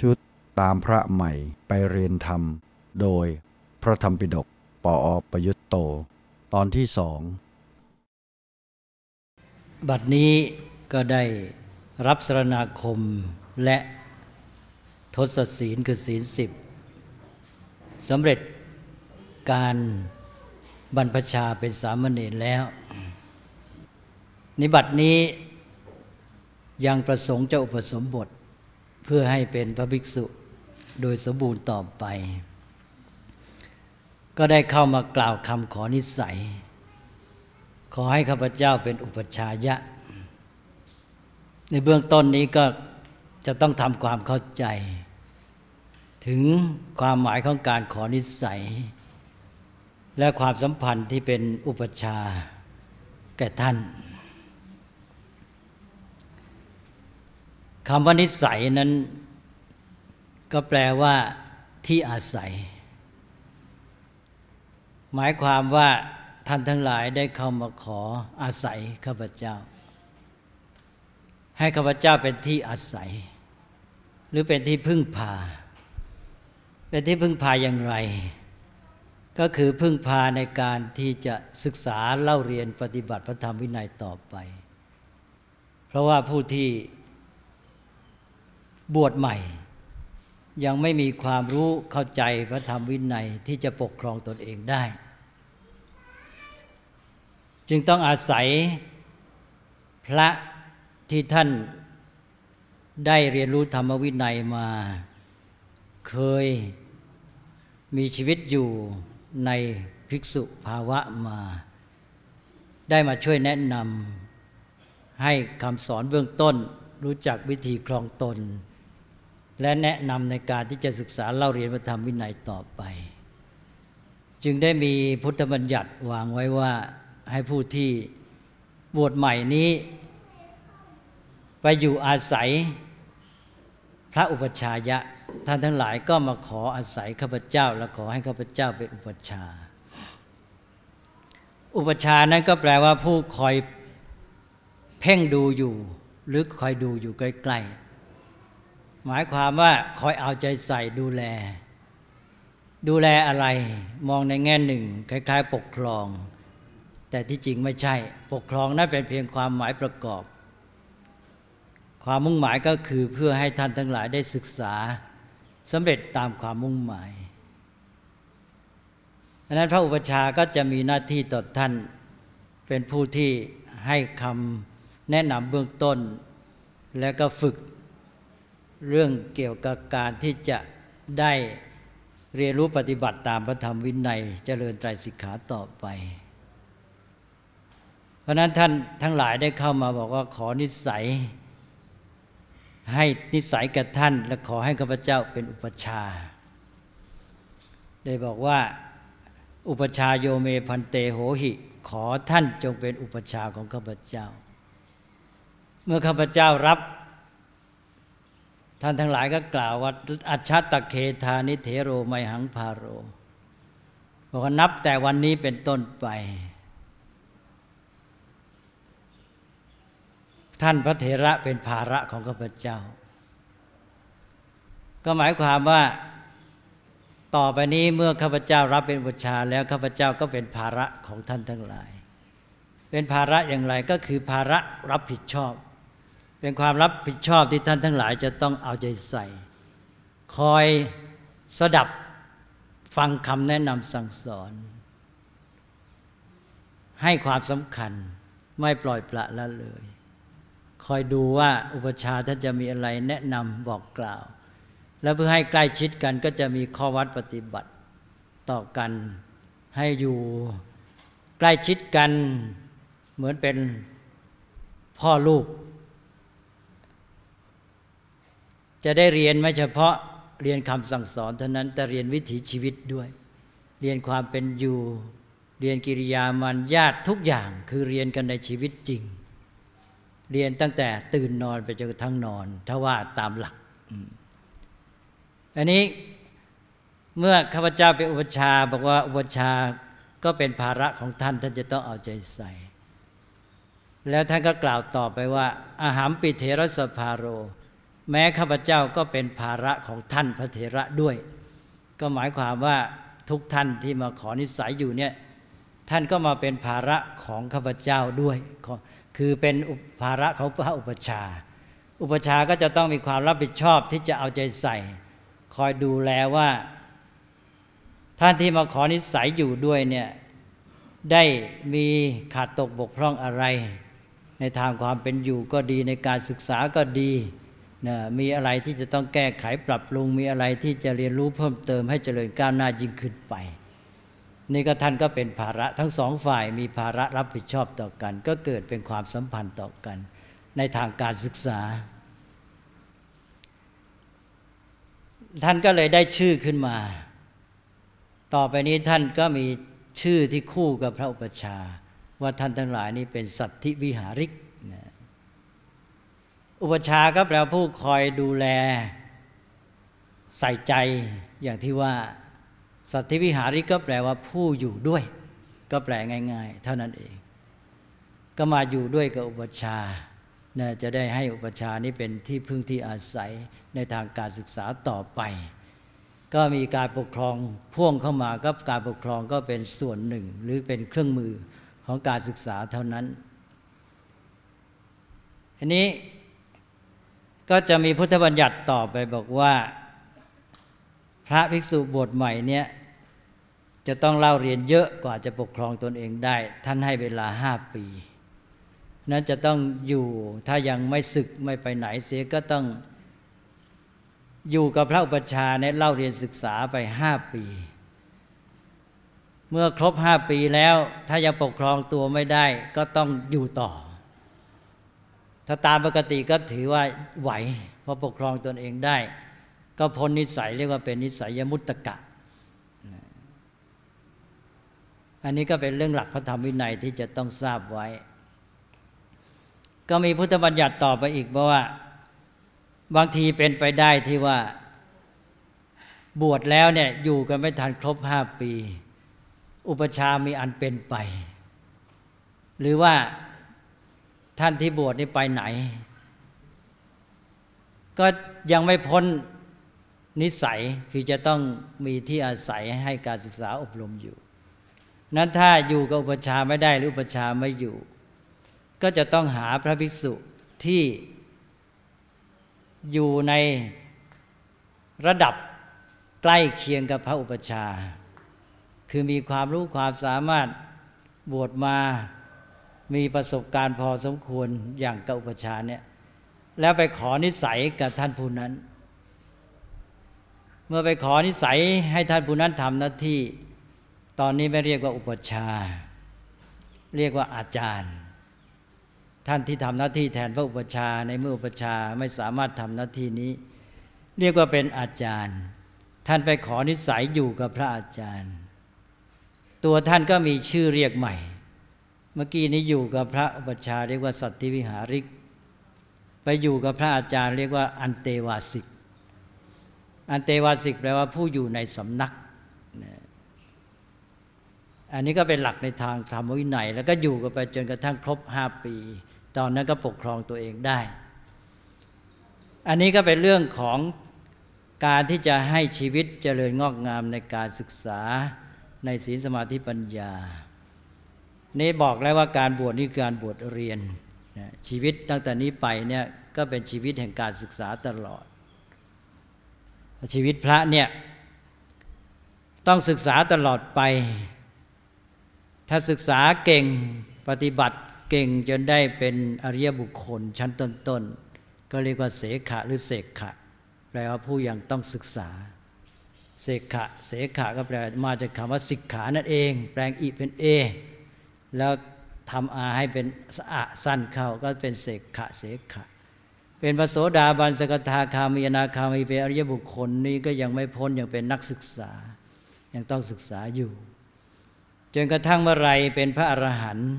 ชุดตามพระใหม่ไปเรียนธรรม โดยพระธรรมปิฎกปออประยุตโต ตอนที่สอง บัดนี้ก็ได้รับสรณาคมและทศศีลคือศีลสิบสำเร็จการบรรพชาเป็นสามเณรแล้ว นิบัตินี้ยังประสงค์จะอุปสมบท เพื่อให้เป็นพระภิกษุโดยสมบูรณ์ต่อไป ก็ได้เข้ามากล่าวคำขอนิสัย ขอให้ข้าพเจ้าเป็นอุปชายะ ในเบื้องต้นนี้ก็จะต้องทำความเข้าใจ ถึงความหมายของการขอนิสัย และความสัมพันธ์ที่เป็นอุปชาแก่ท่าน คำว่านิสัยนั้น ก็แปลว่าที่อาศัย หมายความว่าท่านทั้งหลายได้เข้ามาขออาศัยข้าพเจ้า ให้ข้าพเจ้าเป็นที่อาศัย หรือเป็นที่พึ่งพา เป็นที่พึ่งพาอย่างไร ก็คือพึ่งพาในการที่จะศึกษาเล่าเรียนปฏิบัติพระธรรมวินัยต่อไป เพราะว่าผู้ที่ บวชใหม่ ยังไม่มีความรู้เข้าใจพระธรรมวินัยที่จะปกครองตนเองได้ จึงต้องอาศัยพระที่ท่านได้เรียนรู้ธรรมวินัยมา เคยมีชีวิตอยู่ในภิกษุภาวะมา ได้มาช่วยแนะนำให้คำสอนเบื้องต้นรู้จักวิธีครองตน และแนะนำในการที่จะศึกษาเล่าเรียนพระธรรมวินัยต่อไป จึงได้มีพุทธบัญญัติวางไว้ว่าให้ผู้ที่บวชใหม่นี้ ไปอยู่อาศัยพระอุปชายะ ท่านทั้งหลายก็มาขออาศัยข้าพเจ้า และขอให้ข้าพเจ้าเป็นอุปชา อุปชานั้นก็แปลว่าผู้คอยเพ่งดูอยู่ หรือคอยดูอยู่ใกล้ๆ หมายความว่าคอยเอาใจใส่ดูแล ดูแลอะไร มองในแง่หนึ่ง คล้าย ๆ ปกครอง แต่ที่จริงไม่ใช่ ปกครองนั่นเป็นเพียงความหมายประกอบ ความมุ่งหมายก็คือเพื่อให้ท่านทั้งหลายได้ศึกษาสำเร็จตามความมุ่งหมายดังนั้นพระอุปชาก็จะมีหน้าที่ต่อท่านเป็นผู้ที่ให้คำแนะนำเบื้องต้น แล้วก็ฝึก เรื่องเกี่ยวกับการที่จะได้เรียนรู้ปฏิบัติตามพระธรรมวินัย เจริญไตรสิกขาต่อไป เพราะนั้นท่านทั้งหลายได้เข้ามาบอกว่าขอนิสัย ให้นิสัยกับท่าน และขอให้ข้าพเจ้าเป็นอุปชา ได้บอกว่าอุปชาโยเมพันเตโหหิ ขอท่านจงเป็นอุปชาของข้าพเจ้า เมื่อข้าพเจ้ารับ ท่านทั้งหลายก็กล่าวว่าอัจฉตะเคธานิเทโรไมหังพาโรบอกว่านับแต่วันนี้เป็นต้นไป ท่านพระเถระเป็นภาระของข้าพเจ้า ก็หมายความว่าต่อไปนี้เมื่อข้าพเจ้ารับเป็นบุชาแล้วข้าพเจ้าก็เป็นภาระของท่านทั้งหลาย เป็นภาระอย่างไรก็คือภาระรับผิดชอบ เป็นความรับผิดชอบที่ท่านทั้งหลายจะต้องเอาใจใส่ คอยสดับฟังคำแนะนำสั่งสอน ให้ความสำคัญไม่ปล่อยปละละเลย คอยดูว่าอุปชาท่านจะมีอะไรแนะนำบอกกล่าว แล้วเพื่อให้ใกล้ชิดกันก็จะมีข้อวัดปฏิบัติต่อกันให้อยู่ใกล้ชิดกันเหมือนเป็นพ่อลูก จะได้เรียนไม่เฉพาะเรียนคำสั่งสอนเท่านั้นแต่เรียนวิถีชีวิตด้วย เรียนความเป็นอยู่ เรียนกิริยามารยาททุกอย่างคือเรียนกันในชีวิตจริง เรียนตั้งแต่ตื่นนอนไปจนกระทั่งนอน ถ้าว่าตามหลักอันนี้เมื่อข้าพเจ้าเป็นอุปชาบอกว่าอุปชาก็เป็นภาระของท่านท่านจะต้องเอาใจใส่ แล้วท่านก็กล่าวต่อไปว่า อาหารปิเทรสภาโร แม้ข้าพเจ้าก็เป็นภาระของท่านพระเถระด้วย ก็หมายความว่าทุกท่านที่มาขอนิสัยอยู่เนี่ยท่านก็มาเป็นภาระของข้าพเจ้าด้วย คือเป็นภาระของพระอุปชา อุปชาก็จะต้องมีความรับผิดชอบที่จะเอาใจใส่ คอยดูแลว่า ท่านที่มาขอนิสัยอยู่ด้วยเนี่ยได้มีขาดตกบกพร่องอะไร ในทางความเป็นอยู่ก็ดีในการศึกษาก็ดี นะมีอะไรที่จะต้องแก้ไขปรับปรุง มีอะไรที่จะเรียนรู้เพิ่มเติมให้เจริญก้าวหน้ายิ่งขึ้นไป นี่ก็ท่านก็เป็นภาระทั้งสองฝ่ายมีภาระรับผิดชอบต่อกัน ก็เกิดเป็นความสัมพันธ์ต่อกัน ในทางการศึกษา ท่านก็เลยได้ชื่อขึ้นมา ต่อไปนี้ท่านก็มีชื่อที่คู่กับพระอุปชาว่าท่านทั้งหลายนี้เป็นสัตธิวิหาริก อุปชาก็แปลผู้คอยดูแล ใส่ใจอย่างที่ว่า สัตธิวิหาริกก็แปลว่าผู้อยู่ด้วย ก็แปลง่าย ๆ เท่านั้นเอง ก็มาอยู่ด้วยกับอุปชานะจะได้ให้อุปชานี้เป็นที่พึ่งที่อาศัยในทางการศึกษาต่อไป ก็มีการปกครองพ่วงเข้ามาก็การปกครองก็เป็นส่วนหนึ่ง หรือเป็นเครื่องมือของการศึกษาเท่านั้น อันนี้ ก็จะมีพุทธบัญญัติต่อไปบอกว่า พระภิกษุบวชใหม่เนี่ยจะต้องเล่าเรียนเยอะกว่าจะปกครองตนเองได้ ท่านให้เวลาห้าปี นั้นจะต้องอยู่ถ้ายังไม่ศึกไม่ไปไหนเสียก็ต้องอยู่กับพระอุปชาเนี่ยเล่าเรียนศึกษาไปห้าปี เมื่อครบห้าปีแล้ว ถ้ายังปกครองตัวไม่ได้ ก็ต้องอยู่ต่อ ถ้าตามปกติก็ถือว่าไหวเพราะปกครองตนเองได้ ก็พ้นนิสัยเรียกว่าเป็นนิสัยยมุตตะกะ อันนี้ก็เป็นเรื่องหลักพระธรรมวินัยที่จะต้องทราบไว้ ก็มีพุทธบัญญัติต่อไปอีกเพราะว่า บางทีเป็นไปได้ที่ว่า บวชแล้วเนี่ยอยู่กันไม่ทันครบห้าปี อุปชามีอันเป็นไป หรือว่า ท่านที่บวชนี่ไปไหน ก็ยังไม่พ้นนิสัยคือจะต้องมีที่อาศัยให้การศึกษาอบรมอยู่ นั้นถ้าอยู่กับอุปชาไม่ได้หรืออุปชาไม่อยู่ ก็จะต้องหาพระภิกษุที่อยู่ในระดับใกล้เคียงกับพระอุปชา คือมีความรู้ความสามารถบวชมา มีประสบการณ์พอสมควรอย่างกับอุปชาเนี่ย แล้วไปขอนิสัยกับท่านผู้นั้น เมื่อไปขอนิสัยให้ท่านผู้นั้นทำหน้าที่ ตอนนี้ไม่เรียกว่าอุปชา เรียกว่าอาจารย์ ท่านที่ทำหน้าที่แทนพระอุปชาในเมื่ออุปชาไม่สามารถทำหน้าที่นี้ เรียกว่าเป็นอาจารย์ ท่านไปขอนิสัยอยู่กับพระอาจารย์ ตัวท่านก็มีชื่อเรียกใหม่ เมื่อกี้นี้อยู่กับพระอุปชาเรียกว่าสัตติวิหาริก ไปอยู่กับพระอาจารย์เรียกว่าอันเตวาสิก อันเตวาสิกแปลว่าผู้อยู่ในสำนัก อันนี้ก็เป็นหลักในทางธรรมวินัย แล้วก็อยู่กันไปจนกระทั่งครบห้าปี ตอนนั้นก็ปกครองตัวเองได้ อันนี้ก็เป็นเรื่องของการที่จะให้ชีวิตเจริญงอกงามในการศึกษาในศีลสมาธิปัญญา นี่บอกแล้วว่าการบวชนี่การบวชเรียนชีวิตตั้งแต่นี้ไปเนี่ยก็เป็นชีวิตแห่งการศึกษาตลอด ชีวิตพระเนี่ยต้องศึกษาตลอดไป ถ้าศึกษาเก่งปฏิบัติเก่งจนได้เป็นอริยบุคคลชั้นต้นๆ ก็เรียกว่าเสขะหรือเสกขะ แปลว่าผู้ยังต้องศึกษา เสกขะ เสขะก็แปลมาจากคำว่าสิกขานั่นเอง แปลงอีเป็นเอ แล้วทำอาให้เป็นสะสั้นเข้าก็เป็นเสกขะเสกขะ เป็นพระโสดาบันสกทาคามีนาคามีเป็นอริยบุคคลนี้ก็ยังไม่พ้นยังเป็นนักศึกษา ยังต้องศึกษาอยู่ จนกระทั่งเมื่อไรเป็นพระอรหันต์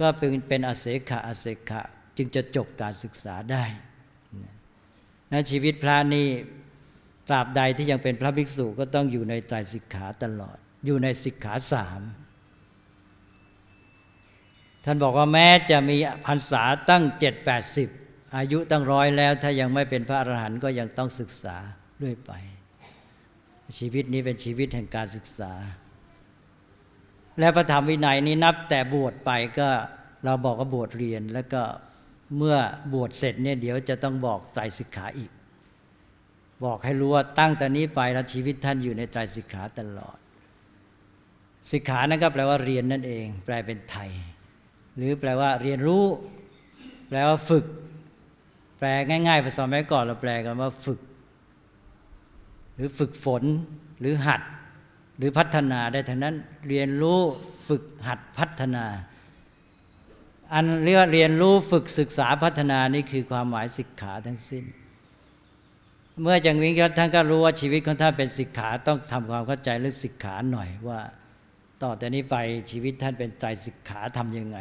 ก็เป็นเป็นอเสขะอเสขะจึงจะจบการศึกษาได้นะชีวิตพระนี่ตราบใดที่ยังเป็นพระภิกษุก็ต้องอยู่ในใจสิกขาตลอด อยู่ในสิกขาสาม ท่านบอกว่าแม้จะมีพรรษาตั้งเจ็ดแปดสิบอายุตั้งร้อยแล้ว ถ้ายังไม่เป็นพระอรหันต์ก็ยังต้องศึกษาเรื่อยไป ชีวิตนี้เป็นชีวิตแห่งการศึกษา และพระธรรมวินัยนี้นับแต่บวชไปก็เราบอกว่าบวชเรียน แล้วก็เมื่อบวชเสร็จเนี่ยเดี๋ยวจะต้องบอกไตรสิกขาอีก บอกให้รู้ว่าตั้งแต่นี้ไปแล้วชีวิตท่านอยู่ในไตรสิกขาตลอด สิกขานั่นก็แปลว่าเรียนนั่นเอง แปลเป็นไทย หรือแปลว่าเรียนรู้ แปลว่าฝึก แปลง่ายๆภาษาแม่ก่อนเราแปลกันว่าฝึก หรือฝึกฝนหรือหัด หรือพัฒนาได้ทั้งนั้นเรียนรู้ฝึกหัดพัฒนา อันเรียกเรียนรู้ฝึกศึกษาพัฒนานี่คือความหมายสิกขาทั้งสิ้น เมื่อจังวิงท่านก็รู้ว่าชีวิตของท่านเป็นสิกขาต้องทำความเข้าใจเรื่องสิกขาหน่อยว่า ต่อแต่นี้ไปชีวิตท่านเป็นใจสิกขาทำยังไง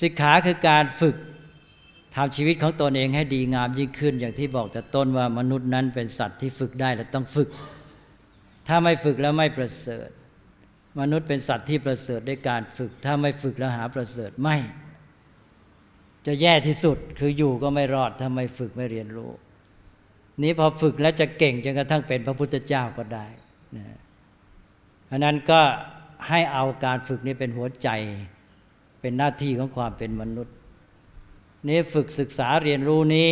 สิกขาคือการฝึกทำชีวิตของตนเองให้ดีงามยิ่งขึ้น อย่างที่บอกแต่ต้นว่ามนุษย์นั้นเป็นสัตว์ที่ฝึกได้และต้องฝึก ถ้าไม่ฝึกแล้วไม่ประเสริฐ มนุษย์เป็นสัตว์ที่ประเสริฐด้วยการฝึก ถ้าไม่ฝึกแล้วหาประเสริฐไม่ จะแย่ที่สุดคืออยู่ก็ไม่รอดถ้าไม่ฝึกไม่เรียนรู้ นี้พอฝึกแล้วจะเก่งจนกระทั่งเป็นพระพุทธเจ้าก็ได้นะ เพราะนั้นก็ให้เอาการฝึกนี้เป็นหัวใจเป็นหน้าที่ของความเป็นมนุษย์ นี้ฝึกศึกษาเรียนรู้นี้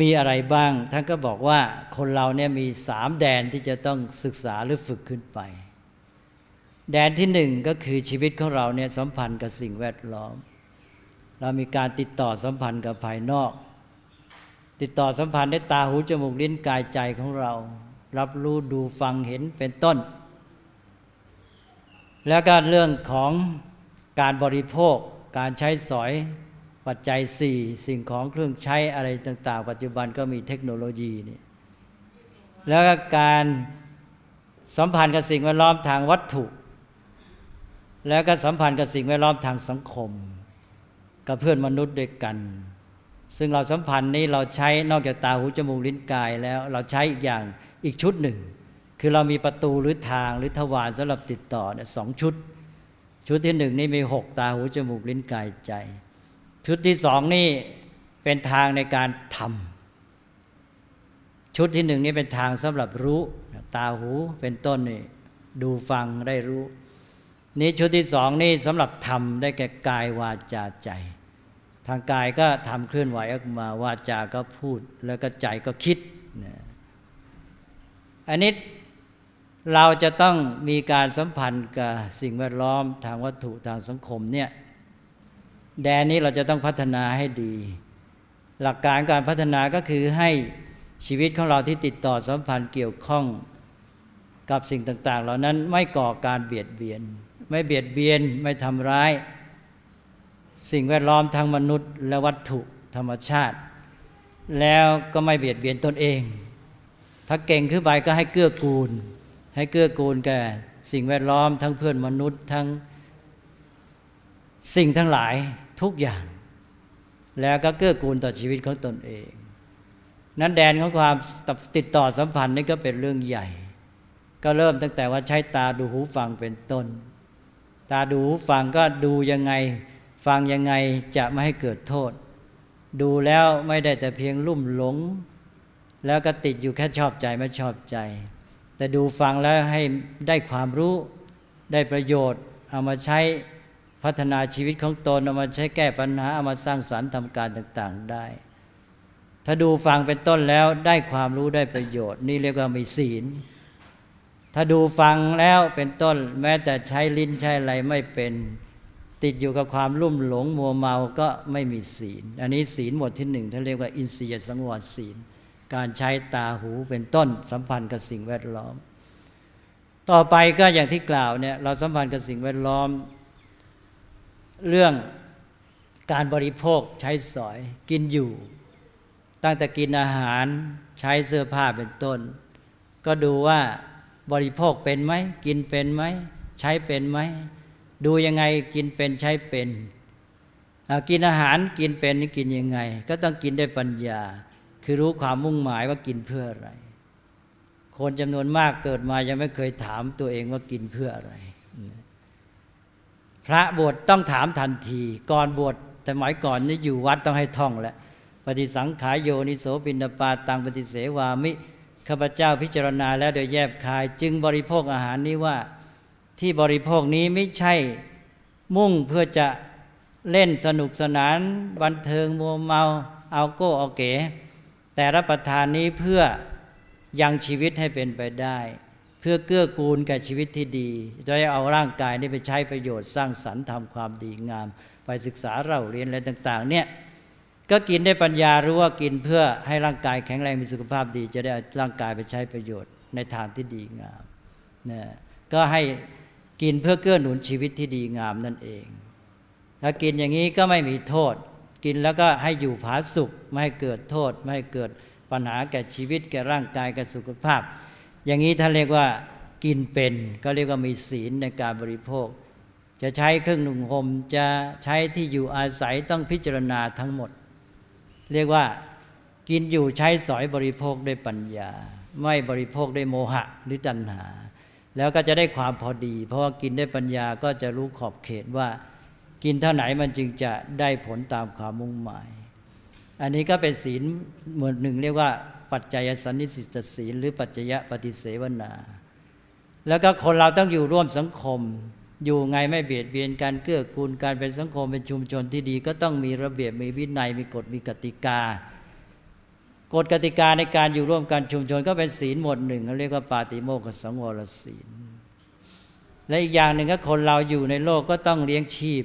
มีอะไรบ้าง ท่านก็บอกว่าคนเราเนี่ยมีสามแดนที่จะต้องศึกษาหรือฝึกขึ้นไป แดนที่หนึ่งก็คือชีวิตของเราเนี่ยสัมพันธ์กับสิ่งแวดล้อม เรามีการติดต่อสัมพันธ์กับภายนอก ติดต่อสัมพันธ์ด้วยตาหูจมูกลิ้นกายใจของเรา รับรู้ดูฟังเห็นเป็นต้น แล้วก็เรื่องของการบริโภค การใช้สอยปัจจัยสี่สิ่งของเครื่องใช้อะไรต่าง ๆ ปัจจุบันก็มีเทคโนโลยีนี่แล้วก็การสัมพันธ์กับสิ่งแวดล้อมทางวัตถุ แล้วก็สัมพันธ์กับสิ่งแวดล้อมทางสังคม กับเพื่อนมนุษย์ด้วยกัน ซึ่งเราสัมพันธ์นี้เราใช้นอกจากตาหูจมูกลิ้นกายแล้วเราใช้อีกอย่างอีกชุดหนึ่ง คือเรามีประตูหรือทางหรือทวารสำหรับติดต่อเนี่ยสองชุด ชุดที่หนึ่งนี่มีหกตาหูจมูกลิ้นกายใจ ชุดที่สองนี่เป็นทางในการทำชุดที่หนึ่งนี่เป็นทางสำหรับรู้ตาหูเป็นต้นนี่ดูฟังได้รู้ นี้ชุดที่สองนี่สำหรับทำได้แก่กายวาจาใจ ทางกายก็ทำเคลื่อนไหวออกมาวาจาก็พูดแล้วก็ใจก็คิดอันนี้ เราจะต้องมีการสัมพันธ์กับสิ่งแวดล้อมทางวัตถุทางสังคมเนี่ยแดนนี้เราจะต้องพัฒนาให้ดี หลักการการพัฒนาก็คือให้ชีวิตของเราที่ติดต่อสัมพันธ์เกี่ยวข้องกับสิ่งต่าง ๆ เหล่านั้นไม่ก่อการเบียดเบียน ไม่เบียดเบียนไม่ทำร้าย สิ่งแวดล้อมทางมนุษย์และวัตถุธรรมชาติ แล้วก็ไม่เบียดเบียนตนเอง ถ้าเก่งขึ้นไปก็ให้เกื้อกูล ให้เกื้อกูลแก่สิ่งแวดล้อมทั้งเพื่อนมนุษย์ทั้งสิ่งทั้งหลายทุกอย่าง แล้วก็เกื้อกูลต่อชีวิตของตนเอง นั้นแดนของความติดต่อสัมพันธ์นี่ก็เป็นเรื่องใหญ่ ก็เริ่มตั้งแต่ว่าใช้ตาดูหูฟังเป็นต้น ตาดูหูฟังก็ดูยังไง ฟังยังไงจะไม่ให้เกิดโทษ ดูแล้วไม่ได้แต่เพียงลุ่มหลง แล้วก็ติดอยู่แค่ชอบใจไม่ชอบใจ แต่ดูฟังแล้วให้ได้ความรู้ได้ประโยชน์ เอามาใช้พัฒนาชีวิตของตนเอามาใช้แก้ปัญหาเอามาสร้างสารรค์ทำการต่างๆได้ ถ้าดูฟังเป็นต้นแล้วได้ความรู้ได้ประโยชน์ นี่เรียกว่ามีศีล ถ้าดูฟังแล้วเป็นต้น แม้แต่ใช้ลิ้นใช้อะไรไม่เป็น ติดอยู่กับความลุ่มหลงมัวเมาก็ไม่มีศีล อันนี้ศีลหมวดที่หนึ่งท่านเรียกว่าอินทรียสังวรศีล การใช้ตาหูเป็นต้นสัมพันธ์กับสิ่งแวดล้อม ต่อไปก็อย่างที่กล่าวเนี่ยเราสัมพันธ์กับสิ่งแวดล้อม เรื่องการบริโภคใช้สอยกินอยู่ ตั้งแต่กินอาหารใช้เสื้อผ้าเป็นต้น ก็ดูว่าบริโภคเป็นไหมกินเป็นไหมใช้เป็นไหมดูยังไงกินเป็นใช้เป็นกินอาหารกินเป็นกินยังไง ก็ต้องกินด้วยปัญญา คือรู้ความมุ่งหมายว่ากินเพื่ออะไร คนจำนวนมากเกิดมายังไม่เคยถามตัวเองว่ากินเพื่ออะไร พระบวชต้องถามทันที ก่อนบวชแต่หมายก่อนนี่อยู่วัดต้องให้ท่องแหละปฏิสังขายโยนิโสปินปาตังปฏิเสวามิข้าพเจ้าพิจารณาแล้วโดยแยบคาย จึงบริโภคอาหารนี้ว่าที่บริโภคนี้ไม่ใช่มุ่งเพื่อจะเล่นสนุกสนาน บันเทิงมัวเมาเอาโก้เอาเก๋ แต่รับประทานนี้เพื่อยังชีวิตให้เป็นไปได้ เพื่อเกื้อกูลแก่ชีวิตที่ดี จะได้เอาร่างกายนี้ไปใช้ประโยชน์สร้างสรรค์ทำความดีงาม ไปศึกษาเราเรียนอะไรต่าง ๆ เนี่ยก็กินได้ปัญญารู้ว่ากินเพื่อให้ร่างกายแข็งแรงมีสุขภาพดี จะได้ร่างกายไปใช้ประโยชน์ในทางที่ดีงามนะก็ให้กินเพื่อเกื้อหนุนชีวิตที่ดีงามนั่นเอง ถ้ากินอย่างนี้ก็ไม่มีโทษ กินแล้วก็ให้อยู่ผาสุขไม่ให้เกิดโทษ ไม่ให้เกิดปัญหาแก่ชีวิตแก่ร่างกายแก่สุขภาพ อย่างนี้ท่านเรียกว่ากินเป็นก็เรียกว่ามีศีลในการบริโภค จะใช้เครื่องนุ่งห่มจะใช้ที่อยู่อาศัยต้องพิจารณาทั้งหมด เรียกว่ากินอยู่ใช้สอยบริโภคด้วยปัญญา ไม่บริโภคด้วยโมหะหรือตัณหา แล้วก็จะได้ความพอดี เพราะว่ากินด้วยปัญญาก็จะรู้ขอบเขตว่า กินเท่าไหนมันจึงจะได้ผลตามความมุ่งหมาย อันนี้ก็เป็นศีลหมวดหนึ่งเรียกว่าปัจจัยสันนิสิตศีล หรือปัจจยปฏิเสวนา แล้วก็คนเราต้องอยู่ร่วมสังคม อยู่ไงไม่เบียดเบียนการเกื้อกูลการเป็นสังคมเป็นชุมชนที่ดี ก็ต้องมีระเบียบมีวินัยมีกฎมีกติกากฎกติกาในการอยู่ร่วมกันชุมชนก็เป็นศีลหมวดหนึ่งเขาเรียกว่าปาติโมกขสังวรศีล และอีกอย่างหนึ่งก็คนเราอยู่ในโลกก็ต้องเลี้ยงชีพ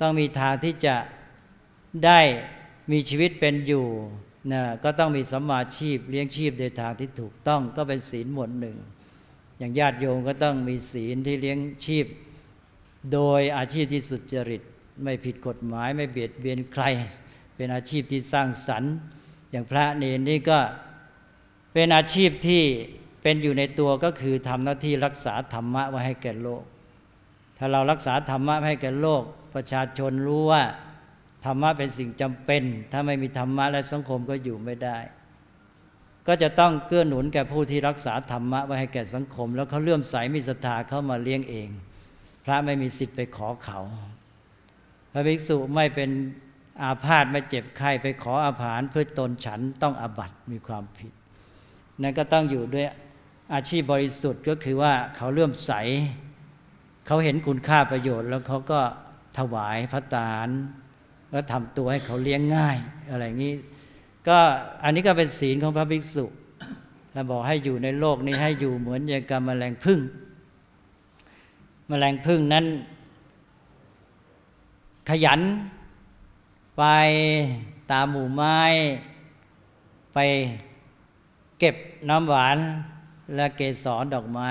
ต้องมีทางที่จะได้มีชีวิตเป็นอยู่นะก็ต้องมีสัมมาชีพเลี้ยงชีพในทางที่ถูกต้องก็เป็นศีลหมวดหนึ่ง อย่างญาติโยมก็ต้องมีศีลที่เลี้ยงชีพ โดยอาชีพที่สุจริต ไม่ผิดกฎหมายไม่เบียดเบียนใคร เป็นอาชีพที่สร้างสรรค์ อย่างพระเนรนี่ก็เป็นอาชีพที่เป็นอยู่ในตัวก็คือทำหน้าที่รักษาธรรมะไว้ให้แก่โลก ถ้าเรารักษาธรรมะให้แก่โลก ประชาชนรู้ว่าธรรมะเป็นสิ่งจำเป็น ถ้าไม่มีธรรมะและสังคมก็อยู่ไม่ได้ ก็จะต้องเกื้อหนุนแก่ผู้ที่รักษาธรรมะไว้ให้แก่สังคม แล้วเขาเลื่อมใสมีศรัทธาเข้ามาเลี้ยงเอง พระไม่มีสิทธิ์ไปขอเขา พระภิกษุไม่เป็นอาพาธไม่เจ็บไข้ไปขออาหารเพื่อตนฉันต้องอาบัตมีความผิด นั่นก็ต้องอยู่ด้วยอาชีพบริสุทธิ์ก็คือว่าเขาเลื่อมใส เขาเห็นคุณค่าประโยชน์ แล้วเขาก็ ถวายพระตาหแล้วทำตัวให้เขาเลี้ยงง่าย อะไรอย่างนี้ ก็อันนี้ก็เป็นศีลของพระภิกษุถ้าบอกให้อยู่ในโลกนี้ให้อยู่เหมือนอย่างกับแมลงพึ่งแมลงพึ่งนั้น ขยัน ไปตามหมู่ไม้ ไปเก็บน้ำหวานและเกสรดอกไม้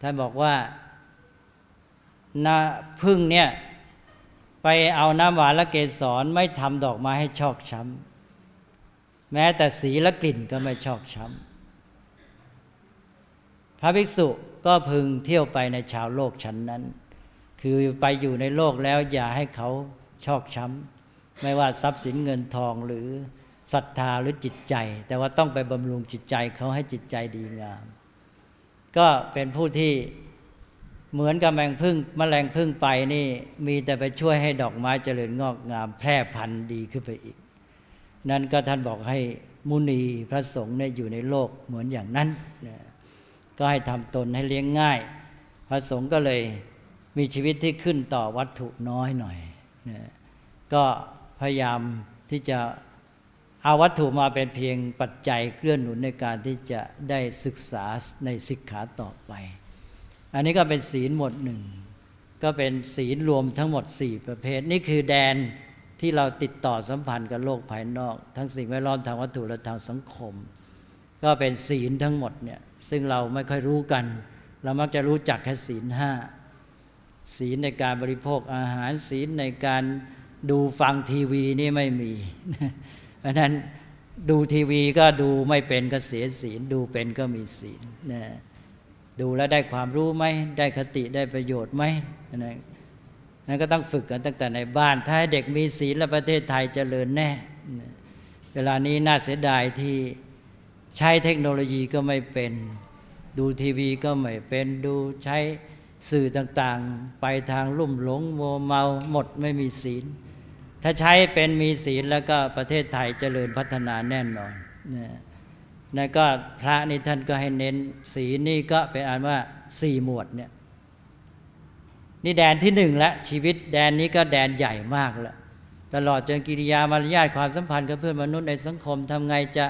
ท่านบอกว่านาพึ่งเนี่ย ไปเอาน้ำหวานและเกสรไม่ทำดอกไม้ให้ชอกช้ำแม้แต่สีและกลิ่นก็ไม่ชอกช้ำพระภิกษุก็พึงเที่ยวไปในชาวโลกชั้นนั้น คือไปอยู่ในโลกแล้วอย่าให้เขาชอกช้ำไม่ว่าทรัพย์สินเงินทองหรือศรัทธาหรือจิตใจ แต่ว่าต้องไปบำรุงจิตใจเขาให้จิตใจดีงาม ก็เป็นผู้ที่ เหมือนกับแมงพึ่งมแมลงพึ่งไปนี่มีแต่ไปช่วยให้ดอกไม้เจริญงอกงามแพร่พันธุ์ดีขึ้นไปอีก นั่นก็ท่านบอกให้มุนีพระสงฆ์เนี่ยอยู่ในโลกเหมือนอย่างนั้นก็ให้ทำตนให้เลี้ยงง่าย พระสงฆ์ก็เลยมีชีวิตที่ขึ้นต่อวัตถุน้อยหน่อยนะก็พยายามที่จะเอาวัตถุมาเป็นเพียงปัจจัยเกื้อนหนุนในการที่จะได้ศึกษาในสิกขาต่อไป อันนี้ก็เป็นศีลหมดหนึ่งก็เป็นศีลรวมทั้งหมดสี่ประเภท นี่คือแดนที่เราติดต่อสัมพันธ์กับโลกภายนอก ทั้งสิ่งแวดล้อมทางวัตถุและทางสังคม ก็เป็นศีลทั้งหมดเนี่ยซึ่งเราไม่ค่อยรู้กัน เรามักจะรู้จักแค่ศีลห้าศีลในการบริโภคอาหารศีลในการดูฟังทีวีนี่ไม่มี เพราะนั้นดูทีวีก็ดูไม่เป็นก็เสียศีลดูเป็นก็มีศีลนะ ดูแล้วได้ความรู้ไหมได้คติได้ประโยชน์ไหมนั่นนั่นก็ต้องฝึกกันตั้งแต่ในบ้าน ถ้าให้เด็กมีศีลและประเทศไทยจเจริญแน่ เวลานี้น่าเสียดายที่ใช้เทคโนโลยีก็ไม่เป็น ดูทีวีก็ไม่เป็นดูใช้สื่อต่างๆ ไปทางลุ่มหลงโมเมาหมดไม่มีศีล ถ้าใช้เป็นมีศีลแล้วก็ประเทศไทยเจริญพัฒนาแน่นอนนะ นั่นก็พระนี่ท่านก็ให้เน้นศีนี่ก็เป็นอันว่าสี่หมวดเนี่ยนี่แดนที่หนึ่งละชีวิตแดนนี้ก็แดนใหญ่มากละตลอดจนกิริยามารยาทความสัมพันธ์กับเพื่อนมนุษย์ในสังคมทำไงจะ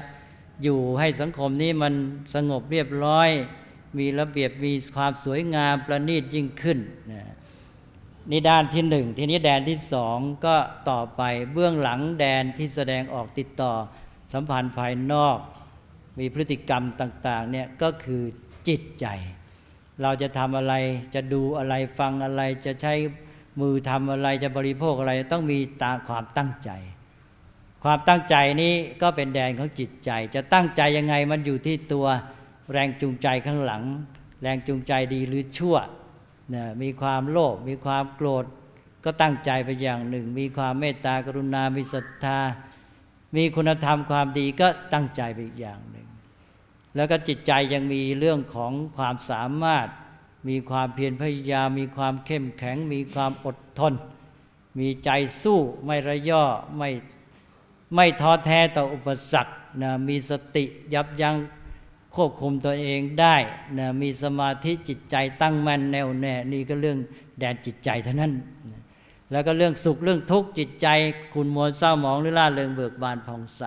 อยู่ให้สังคมนี้มันสงบเรียบร้อย มีระเบียบมีความสวยงามประณีตยิ่งขึ้นนะนี่ด้านที่หนึ่งทีนี้แดนที่สองก็ต่อไปเบื้องหลังแดนที่แสดงออกติดต่อสัมพันธ์ภายนอก มีพฤติกรรมต่างๆเนี่ยก็คือจิตใจ เราจะทำอะไรจะดูอะไรฟังอะไรจะใช้มือทำอะไรจะบริโภคอะไรต้องมีตาความตั้งใจ ความตั้งใจนี้ก็เป็นแดนของจิตใจ จะตั้งใจยังไงมันอยู่ที่ตัวแรงจูงใจข้างหลัง แรงจูงใจดีหรือชั่วนะมีความโลภมีความโกรธก็ตั้งใจไปอย่างหนึ่ง มีความเมตตากรุณา มีศรัทธา มีคุณธรรมความดีก็ตั้งใจไปอีกอย่างหนึ่ง แล้วก็จิตใจยังมีเรื่องของความสามารถ มีความเพียรพยายาม มีความเข้มแข็ง มีความอดทน มีใจสู้ไม่ระย่อไม่ไม่ท้อแท้ต่ออุปสรรคนะมีสติยับยั้งควบคุมตัวเองได้นะมีสมาธิจิตใจตั้งมั่นแน่วแน่นี่ก็เรื่องแดนจิตใจเท่านั้น แล้วก็เรื่องสุขเรื่องทุกข์จิตใจคุณมัวเศร้าหมองหรือล่าเริงเบิกบานผ่องใส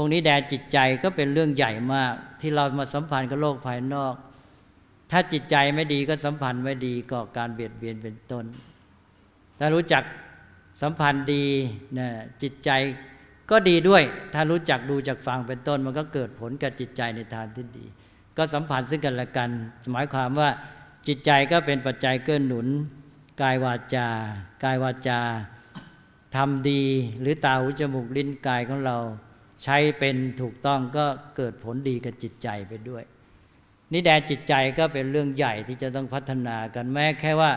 วกนี้แดนจิตใจก็เป็นเรื่องใหญ่มาก ที่เรามาสัมพันธ์กับโลกภายนอก ถ้าจิตใจไม่ดีก็สัมพันธ์ไม่ดีก็การเบียดเบียนเป็นต้นถ้ารู้จักสัมพันธ์ดีนะจิตใจก็ดีด้วย ถ้ารู้จักดูจากฟังเป็นต้น มันก็เกิดผลกับจิตใจในทางที่ดี ก็สัมพันธ์ซึ่งกันและกัน หมายความว่าจิตใจก็เป็นปัจจัยเกื้อหนุน กายวาจา กายวาจาทำดีหรือตาหูจมูกลิ้นกายของเรา ใช้เป็นถูกต้องก็เกิดผลดีกับจิตใจไปด้วย นี่แดนจิตใจก็เป็นเรื่องใหญ่ที่จะต้องพัฒนากันแม้แค่ว่า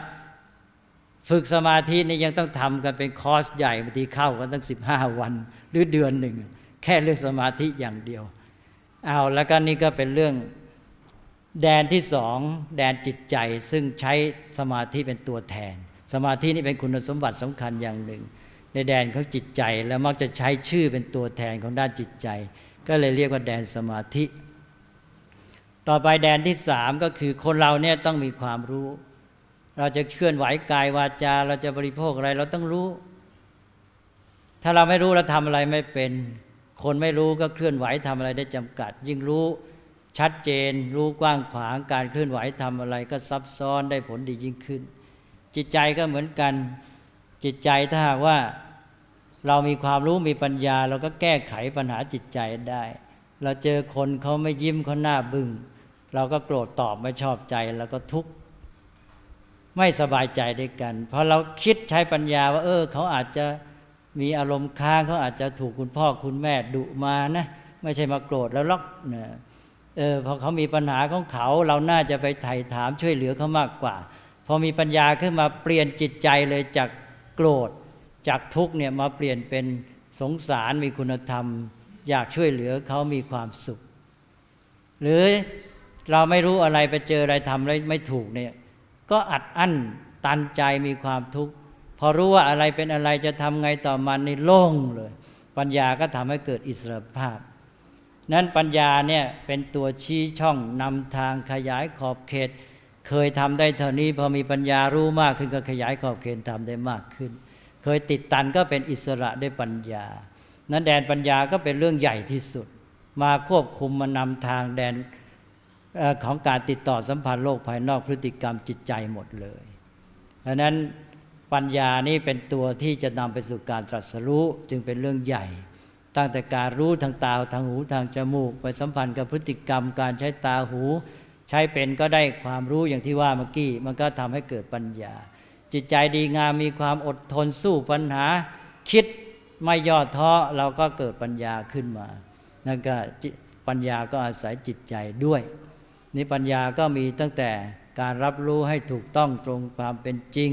ฝึกสมาธินี่ยังต้องทำกันเป็นคอร์สใหญ่บางทีเข้ากันตั้งสิบห้าวัน หรือเดือนหนึ่ง แค่เรื่องสมาธิอย่างเดียว เอาแล้วก็นี่ก็เป็นเรื่องแดนที่สองแดนจิตใจซึ่งใช้สมาธิเป็นตัวแทน สมาธินี่เป็นคุณสมบัติสำคัญอย่างหนึ่ง ในแดนของจิตใจ แล้วมักจะใช้ชื่อเป็นตัวแทนของด้านจิตใจ ก็เลยเรียกว่าแดนสมาธิ ต่อไปแดนที่สามก็คือคนเราเนี่ยต้องมีความรู้ เราจะเคลื่อนไหวกายวาจา เราจะบริโภคอะไร เราต้องรู้ ถ้าเราไม่รู้เราทำอะไรไม่เป็น คนไม่รู้ก็เคลื่อนไหวทำอะไรได้จำกัด ยิ่งรู้ชัดเจน รู้กว้างขวางการเคลื่อนไหวทำอะไร ก็ซับซ้อนได้ผลดียิ่งขึ้น จิตใจก็เหมือนกัน จิตใจถ้าหากว่าเรามีความรู้มีปัญญา เราก็แก้ไขปัญหาจิตใจได้ เราเจอคนเขาไม่ยิ้มเขาหน้าบึง้งเราก็โกรธตอบไม่ชอบใจแล้วก็ทุกข์ไม่สบายใจด้วยกัน เพอเราคิดใช้ปัญญาว่า เออ เขาอาจจะมีอารมณ์ค้างเขาอาจจะถูกคุณพ่อคุณแม่ดุมานะไม่ใช่มาโกรธแล้วล็อกเนี่ยเออพอเขามีปัญหาของเขา เราน่าจะไปไถ่ถามช่วยเหลือเขามากกว่า พอมีปัญญาขึ้นมาเปลี่ยนจิตใจเลยจาก โกรธจากทุกเนี่ยมาเปลี่ยนเป็นสงสารมีคุณธรรม อยากช่วยเหลือเขามีความสุข หรือเราไม่รู้อะไรไปเจออะไรทำอะไรไม่ถูกเนี่ยก็อัดอั้นตันใจมีความทุกข์พอรู้ว่าอะไรเป็นอะไรจะทำไงต่อมันนี่โล่งเลย ปัญญาก็ทำให้เกิดอิสรภาพ นั้นปัญญาเนี่ยเป็นตัวชี้ช่องนำทางขยายขอบเขต เคยทำได้เท่านี้พอมีปัญญารู้มากขึ้นก็ขยายขอบเขตทำได้มากขึ้น เคยติดตันก็เป็นอิสระได้ปัญญา นั้นแดนปัญญาก็เป็นเรื่องใหญ่ที่สุด มาควบคุมมานำทางแดนของการติดต่อสัมพันธ์โลกภายนอกพฤติกรรมจิตใจหมดเลยดังนั้นปัญญานี่เป็นตัวที่จะนำไปสู่การตรัสรู้จึงเป็นเรื่องใหญ่ ตั้งแต่การรู้ทางตาทางหูทางจมูก ไปสัมพันธ์กับพฤติกรรม การใช้ตาหู ช้เป็นก็ได้ความรู้อย่างที่ว่าเมื่อกี้ มันก็ทำให้เกิดปัญญา จิตใจดีงามมีความอดทนสู้ปัญหา คิดไม่ย่อท้อเราก็เกิดปัญญาขึ้นมานั่นก็ปัญญาก็อาศัยจิตใจด้วย นี่ปัญญาก็มีตั้งแต่การรับรู้ให้ถูกต้องตรงความเป็นจริง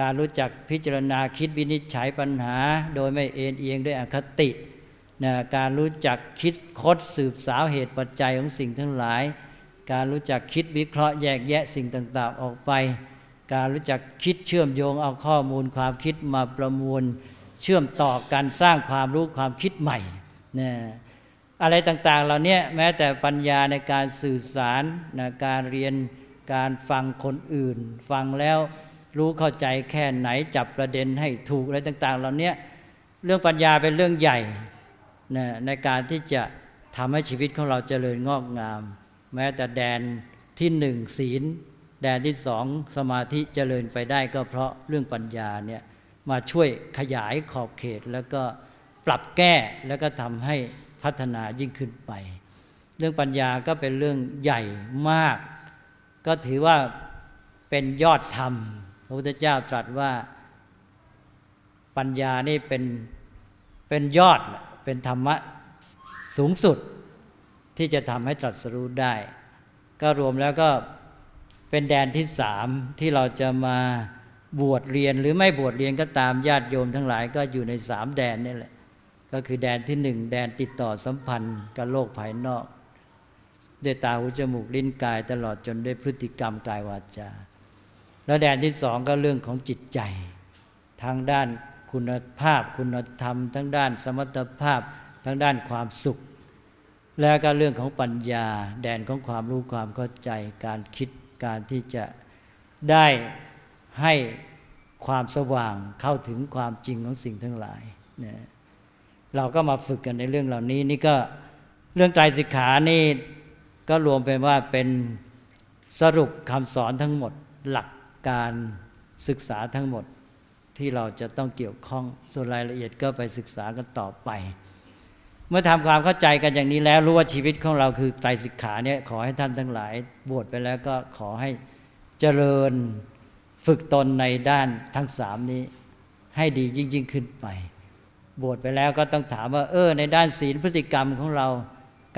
การรู้จักพิจารณาคิดวินิจฉัยปัญหา โดยไม่เอ็นเอียงด้วยอคตินะการรู้จักคิดคดสืบสาวเหตุปัจจัยของสิ่งทั้งหลาย การรู้จักคิดวิเคราะห์แยกแยะสิ่งต่างๆออกไป การรู้จักคิดเชื่อมโยงเอาข้อมูลความคิดมาประมวล เชื่อมต่อกันสร้างความรู้ความคิดใหม่นะอะไรต่างๆเหล่านี้แม้แต่ปัญญาในการสื่อสารนะการเรียนการฟังคนอื่น ฟังแล้วรู้เข้าใจแค่ไหนจับประเด็นให้ถูกอะไรต่าง ๆ เหล่านี้เรื่องปัญญาเป็นเรื่องใหญ่นะในการที่จะทำให้ชีวิตของเราเจริญงอกงาม แม้แต่แดนที่หนึ่งศีล แดนที่สองสมาธิเจริญไปได้ก็เพราะเรื่องปัญญาเนี่ยมาช่วยขยายขอบเขตแล้วก็ปรับแก้แล้วก็ทำให้พัฒนายิ่งขึ้นไป เรื่องปัญญาก็เป็นเรื่องใหญ่มาก ก็ถือว่าเป็นยอดธรรม พระพุทธเจ้าตรัสว่าปัญญานี่เป็นเป็นยอดเป็นธรรมะสูงสุด ที่จะทำให้ตรัสรู้ได้ ก็รวมแล้วก็เป็นแดนที่สามที่เราจะมาบวชเรียนหรือไม่บวชเรียนก็ตามญาติโยมทั้งหลายก็อยู่ในสามแดนนี่แหละ ก็คือแดนที่หนึ่งแดนติดต่อสัมพันธ์กับโลกภายนอกด้วยตาหูจมูกลิ้นกายตลอดจนด้วยพฤติกรรมกายวาจา แล้วแดนที่สองก็เรื่องของจิตใจ ทางด้านคุณภาพคุณธรรม ทั้งด้านสมรรถภาพทั้งด้านความสุข แล้วก็เรื่องของปัญญา แดนของความรู้ความเข้าใจ การคิดการที่จะได้ให้ความสว่างเข้าถึงความจริงของสิ่งทั้งหลายนะเราก็มาฝึกกันในเรื่องเหล่านี้ นี่ก็เรื่องไตรสิกขานี่ก็รวมเป็นว่าเป็นสรุปคำสอนทั้งหมดหลักการศึกษาทั้งหมดที่เราจะต้องเกี่ยวข้องส่วนรายละเอียดก็ไปศึกษากันต่อไป เมื่อทำความเข้าใจกันอย่างนี้แล้วรู้ว่าชีวิตของเราคือไตรสิกขาเนี่ยขอให้ท่านทั้งหลาย บวชไปแล้วก็ขอให้เจริญฝึกตนในด้านทั้งสามนี้ ให้ดียิ่งยิ่งขึ้นไป บวชไปแล้วก็ต้องถามว่า เออ ในด้านศีลพฤติกรรมของเรา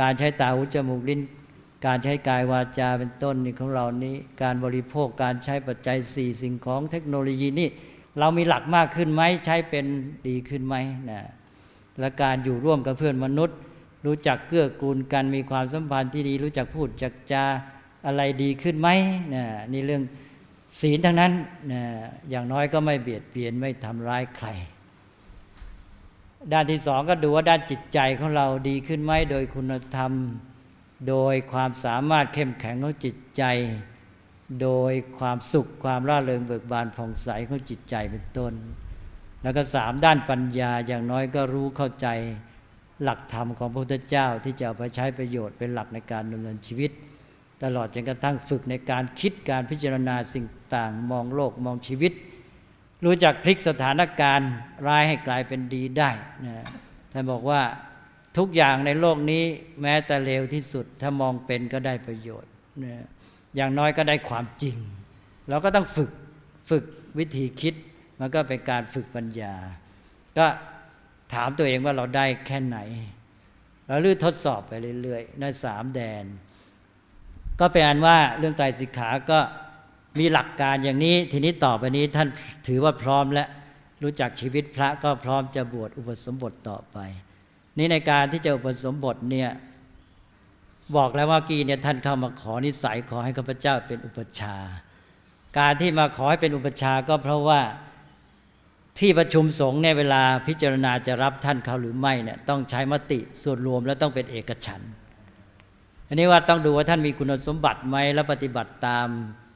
การใช้ตาหูจมูกลิ้น การใช้กายวาจาเป็นต้นนี่ของเรานี้ การบริโภคการใช้ปัจจัยสี่สิ่งของเทคโนโลยีนี่ เรามีหลักมากขึ้นไหมใช้เป็นดีขึ้นไหมนะ และการอยู่ร่วมกับเพื่อนมนุษย์ รู้จักเกื้อกูลกันมีความสัมพันธ์ที่ดี รู้จักพูดจักจาอะไรดีขึ้นไหมนะนี่เรื่องศีลทั้งนั้นนะอย่างน้อยก็ไม่เบียดเบียนไม่ทำร้ายใคร ด้านที่สองก็ดูว่าด้านจิตใจของเราดีขึ้นไหมโดยคุณธรรม โดยความสามารถเข้มแข็งของจิตใจ โดยความสุขความร่าเริงเบิกบานผ่องใสของจิตใจเป็นต้น แล้วก็สามด้านปัญญาอย่างน้อยก็รู้เข้าใจหลักธรรมของพระพุทธเจ้าที่จะเอาไปใช้ประโยชน์เป็นหลักในการดำเนินชีวิต ตลอดจนกระทั่งฝึกในการคิดการพิจารณาสิ่งต่างมองโลกมองชีวิต รู้จักพลิกสถานการณ์ร้ายให้กลายเป็นดีได้นะท่านบอกว่าทุกอย่างในโลกนี้แม้แต่เลวที่สุดถ้ามองเป็นก็ได้ประโยชน์นะอย่างน้อยก็ได้ความจริง เราก็ต้องฝึกฝึกวิธีคิด มันก็เป็นการฝึกปัญญา ก็ถามตัวเองว่าเราได้แค่ไหน เราลื้อทดสอบไปเรื่อยๆในสามแดน ก็เป็นอันว่าเรื่องไตรสิกขาก็มีหลักการอย่างนี้ ทีนี้ต่อไปนี้ท่านถือว่าพร้อมและรู้จักชีวิตพระก็พร้อมจะบวชอุปสมบทต่อไป นี่ในการที่จะอุปสมบทเนี่ยบอกแล้วว่ากี้เนี่ยท่านเข้ามาขอนิสัยขอให้ข้าพเจ้าเป็นอุปชา การที่มาขอให้เป็นอุปชาก็เพราะว่า ที่ประชุมสงฆ์ในเวลาพิจารณาจะรับท่านเขาหรือไม่เนี่ยต้องใช้มติส่วนรวมแล้วต้องเป็นเอกฉันอันนี้ว่าต้องดูว่าท่านมีคุณสมบัติไหมและปฏิบัติตาม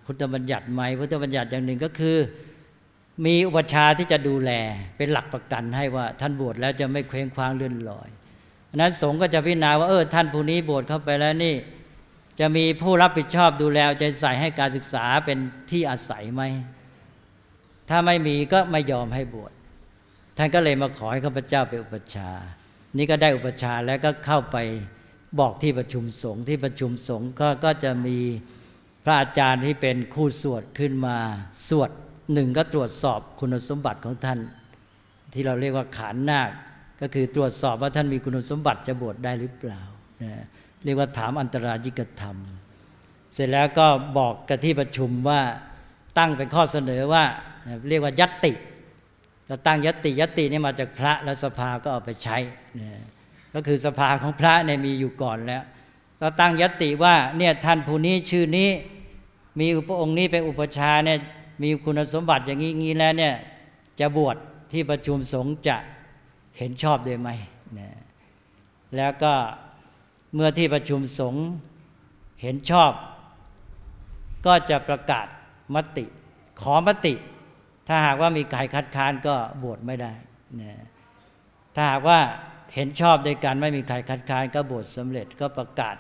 พุทธบัญญัติไหมพุทธบัญญัติอย่างหนึ่งก็คือ มีอุปชาที่จะดูแลเป็นหลักประกันให้ว่าท่านบวชแล้วจะไม่เคว้งคว้างเลื่อนลอยอันั้นสงฆ์ก็จะพิจารณาว่าเออท่านผู้นี้บวชเข้าไปแล้วนี่ จะมีผู้รับผิดชอบดูแลใจใส่ให้การศึกษาเป็นที่อาศัยไหม ถ้าไม่มีก็ไม่ยอมให้บวชท่านก็เลยมาขอให้ข้าพเจ้าเป็นอุปชา นี่ก็ได้อุปชาแล้วก็เข้าไปบอกที่ประชุมสงฆ์ที่ประชุมสงฆ์ก็ก็จะมีพระอาจารย์ที่เป็นคู่สวดขึ้นมาสวดหนึ่งก็ตรวจสอบคุณสมบัติของท่าน ที่เราเรียกว่าขานนาค ก็คือตรวจสอบว่าท่านมีคุณสมบัติจะบวชได้หรือเปล่านะเรียกว่าถามอันตรายิกธรรม เสร็จแล้วก็บอกกับที่ประชุมว่าตั้งเป็นข้อเสนอว่า เรียกว่ายัตติ เราตั้งยัตติยัตตินี่มาจากพระแล้วสภาก็เอาไปใช้ก็คือสภาของพระเนี่ยมีอยู่ก่อนแล้วเราตั้งยัตติว่าเนี่ยท่านผู้นี้ชื่อนี้มีอุปองค์นี้เป็นอุปชาเนี่ยมีคุณสมบัติอย่างนี้งี้แล้วเนี่ยจะบวชที่ประชุมสงฆ์จะเห็นชอบด้วยไหมนะแล้วก็เมื่อที่ประชุมสงฆ์เห็นชอบ ก็จะประกาศมติ ขอมติ ถ้าหากว่ามีใครคัดค้านก็บวชไม่ได้นะถ้าหากว่าเห็นชอบโดยการไม่มีใครคัดค้านก็บวชสำเร็จก็ประกาศ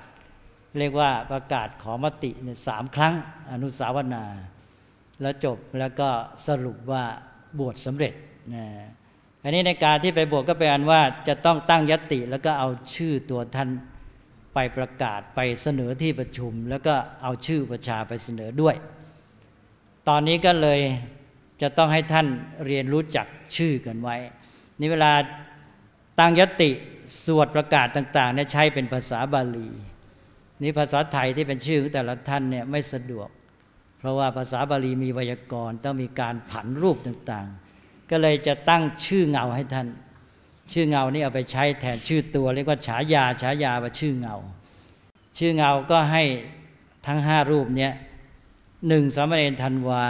เรียกว่าประกาศขอมติเนี่ยสามครั้งอนุสาวนา แล้วจบแล้วก็สรุปว่าบวชสำเร็จนะอันนี้ในการที่ไปบวชก็เป็นอันว่าจะต้องตั้งยติแล้วก็เอาชื่อตัวท่านไปประกาศไปเสนอที่ประชุม แล้วก็เอาชื่อประชาไปเสนอด้วย ตอนนี้ก็เลย จะต้องให้ท่านเรียนรู้จักชื่อกันไว้ นี่เวลาตั้งยติสวดประกาศต่างๆเนี่ยใช้เป็นภาษาบาลี นี่ภาษาไทยที่เป็นชื่อของแต่ละท่านเนี่ยไม่สะดวก เพราะว่าภาษาบาลีมีไวยากรณ์ต้องมีการผันรูปต่างๆ ก็เลยจะตั้งชื่อเงาให้ท่าน ชื่อเงานี่เอาไปใช้แทนชื่อตัวเรียกว่าฉายาฉายาว่าชื่อเงา ชื่อเงาก็ให้ทั้งห้ารูปเนี้ยหนึ่งสามเณรธันวา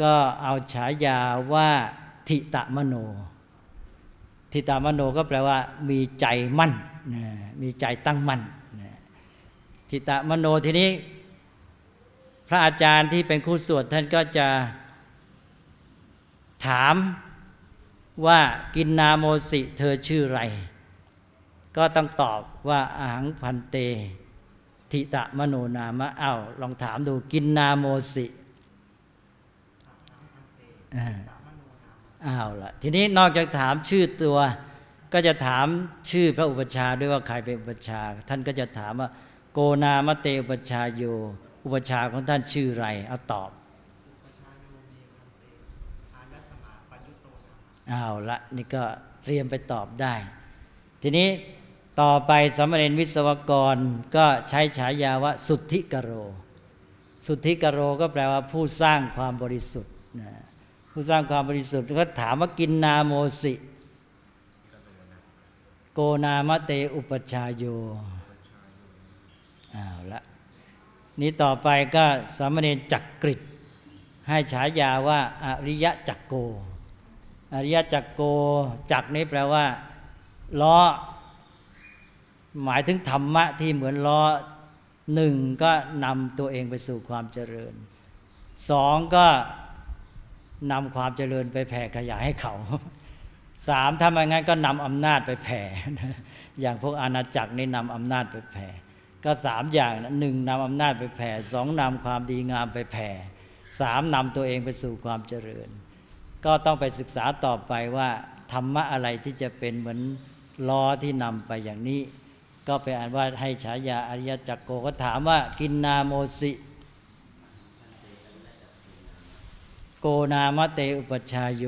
ก็เอาฉายาว่าทิตะมโน ทิตามโนก็แปลว่า มีใจมั่น มีใจตั้งมั่นทิตามโนทีนี้ พระอาจารย์ที่เป็นครูสวดท่านก็จะถามว่ากินนาโมสิ เธอชื่อไร ก็ต้องตอบว่าอาหังพันเต ทิตะมโนนามะเอ้าลองถามดูกินนาโมสิ อ่าอ้าวละทีนี้นอกจากถามชื่อตัว ก็จะถามชื่อพระอุปชฌาย์ด้วยว่าใครเป็นอุปชฌาย์ท่านก็จะถามว่า โกนามะเตอุปชฌายโยอุปชฌาย์ของท่านชื่อไรเอาตอบอ้าวละนี่ก็เตรียมไปตอบได้ ทีนี้ต่อไปสมณเณรวิศวกรก็ใช้ฉายาว่าสุทธิกโร สุทธิกโรก็แปลว่าผู้สร้างความบริสุทธิ์นะ ผู้สร้างความบริสุทธิ์ก็ถามว่ากินนาโมสิ โกนามะเตอุปชายโยอ้าวละนี้ต่อไปก็สามเณรจักกริดให้ฉายาว่าอริยะจักโก อริยะจักโก จักนี้แปลว่าล้อ หมายถึงธรรมะที่เหมือนล้อหนึ่งก็นำตัวเองไปสู่ความเจริญสองก็ นำความเจริญไปแผ่ขยายให้เขาสามถ้าไม่งั้นก็นำอำนาจไปแผ่ อย่างพวกอาณาจักรนี่นำอำนาจไปแผ่ ก็สามอย่างหนึ่งนำอำนาจไปแผ่สองนำความดีงามไปแผ่สามนำตัวเองไปสู่ความเจริญ ก็ต้องไปศึกษาต่อไปว่าธรรมะอะไรที่จะเป็นเหมือนล้อที่นำไปอย่างนี้ ก็ไปอ่านว่าให้ฉายาอริยจักโกก็ถามว่ากินนาโมสิ โกนามะเตอุปชายโย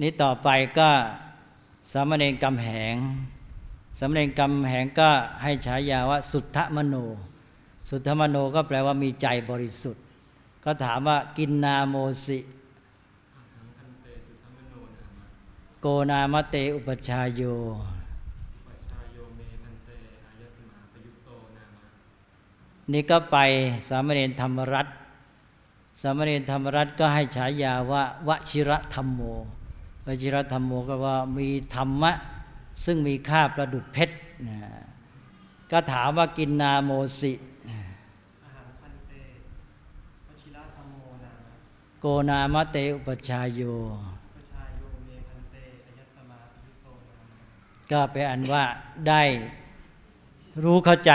นี้ต่อไปก็สามเณรกำแหงสามเณรกำแหงก็ให้ฉายาว่าสุทธมโน สุทธมโนก็แปลว่ามีใจบริสุทธิ์ ก็ถามว่ากินนาโมสิโกนามะเตอุปชายโย นี่ก็ไปสามเณรธรรมรัตสามเณรธรรมรัตก็ให้ฉายาว่าวชิระธรรมโมวชิระธรรมโมก็ว่ามีธรรมะ ซึ่งมีค่าประดุดเพชรนะก็ถามว่ากินนาโมสิโกนามะเตอุปชายโย ก็เป็นอันว่าได้รู้เข้าใจ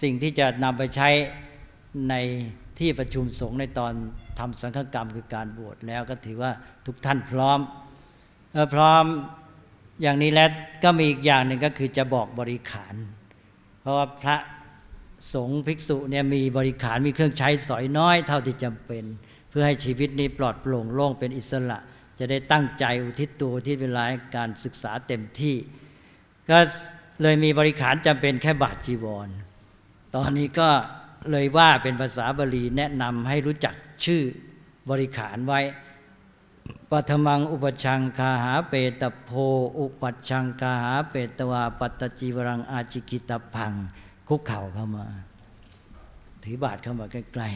สิ่งที่จะนำไปใช้ในที่ประชุมสงฆ์ในตอนทำสังฆกรรมคือการบวชแล้วก็ถือว่าทุกท่านพร้อมเมื่อพร้อมอย่างนี้แล้วก็มีอีกอย่างหนึ่งก็คือจะบอกบริขาร เพราะว่าพระสงฆ์ภิกษุเนี่ยมีบริขารมีเครื่องใช้สอยน้อยเท่าที่จำเป็น เพื่อให้ชีวิตนี้ปลอดโปร่งโล่งเป็นอิสระ จะได้ตั้งใจอุทิศตัวที่เวลาการศึกษาเต็มที่ ก็เลยมีบริขารจำเป็นแค่บาทจีวร ตอนนี้ก็เลยว่าเป็นภาษาบาลีแนะนำให้รู้จักชื่อบริขารไว้ปัทมังอุปชังคาหาเปตโพ อุปัชังคาหาเปตวาปัตจีวรังอาจิกิตพัง คุกเข่าเข้ามา ถือบาทเข้ามาใกล้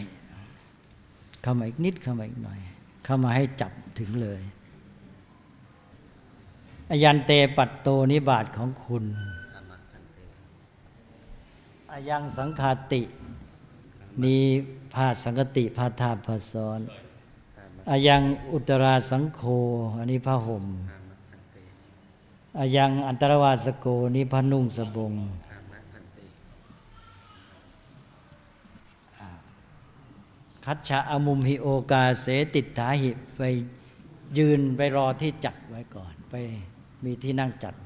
ๆเข้ามาอีกนิดเข้ามาอีกหน่อย เข้ามาให้จับถึงเลยอยันเตปัตโตนิบาทของคุณ ยังสังคาตินี่พาดสังกติพาทาพาซ้อนอายังอุตราสังโฆอันนี้ผ้าห่มอายังอันตรวาสโกนี่ผ้านุ่งสบงคัจฉะอมุมหิโอกาเสติถาหิไปยืนไปรอที่จัดไว้ก่อน ไปมีที่นั่งจัดไว้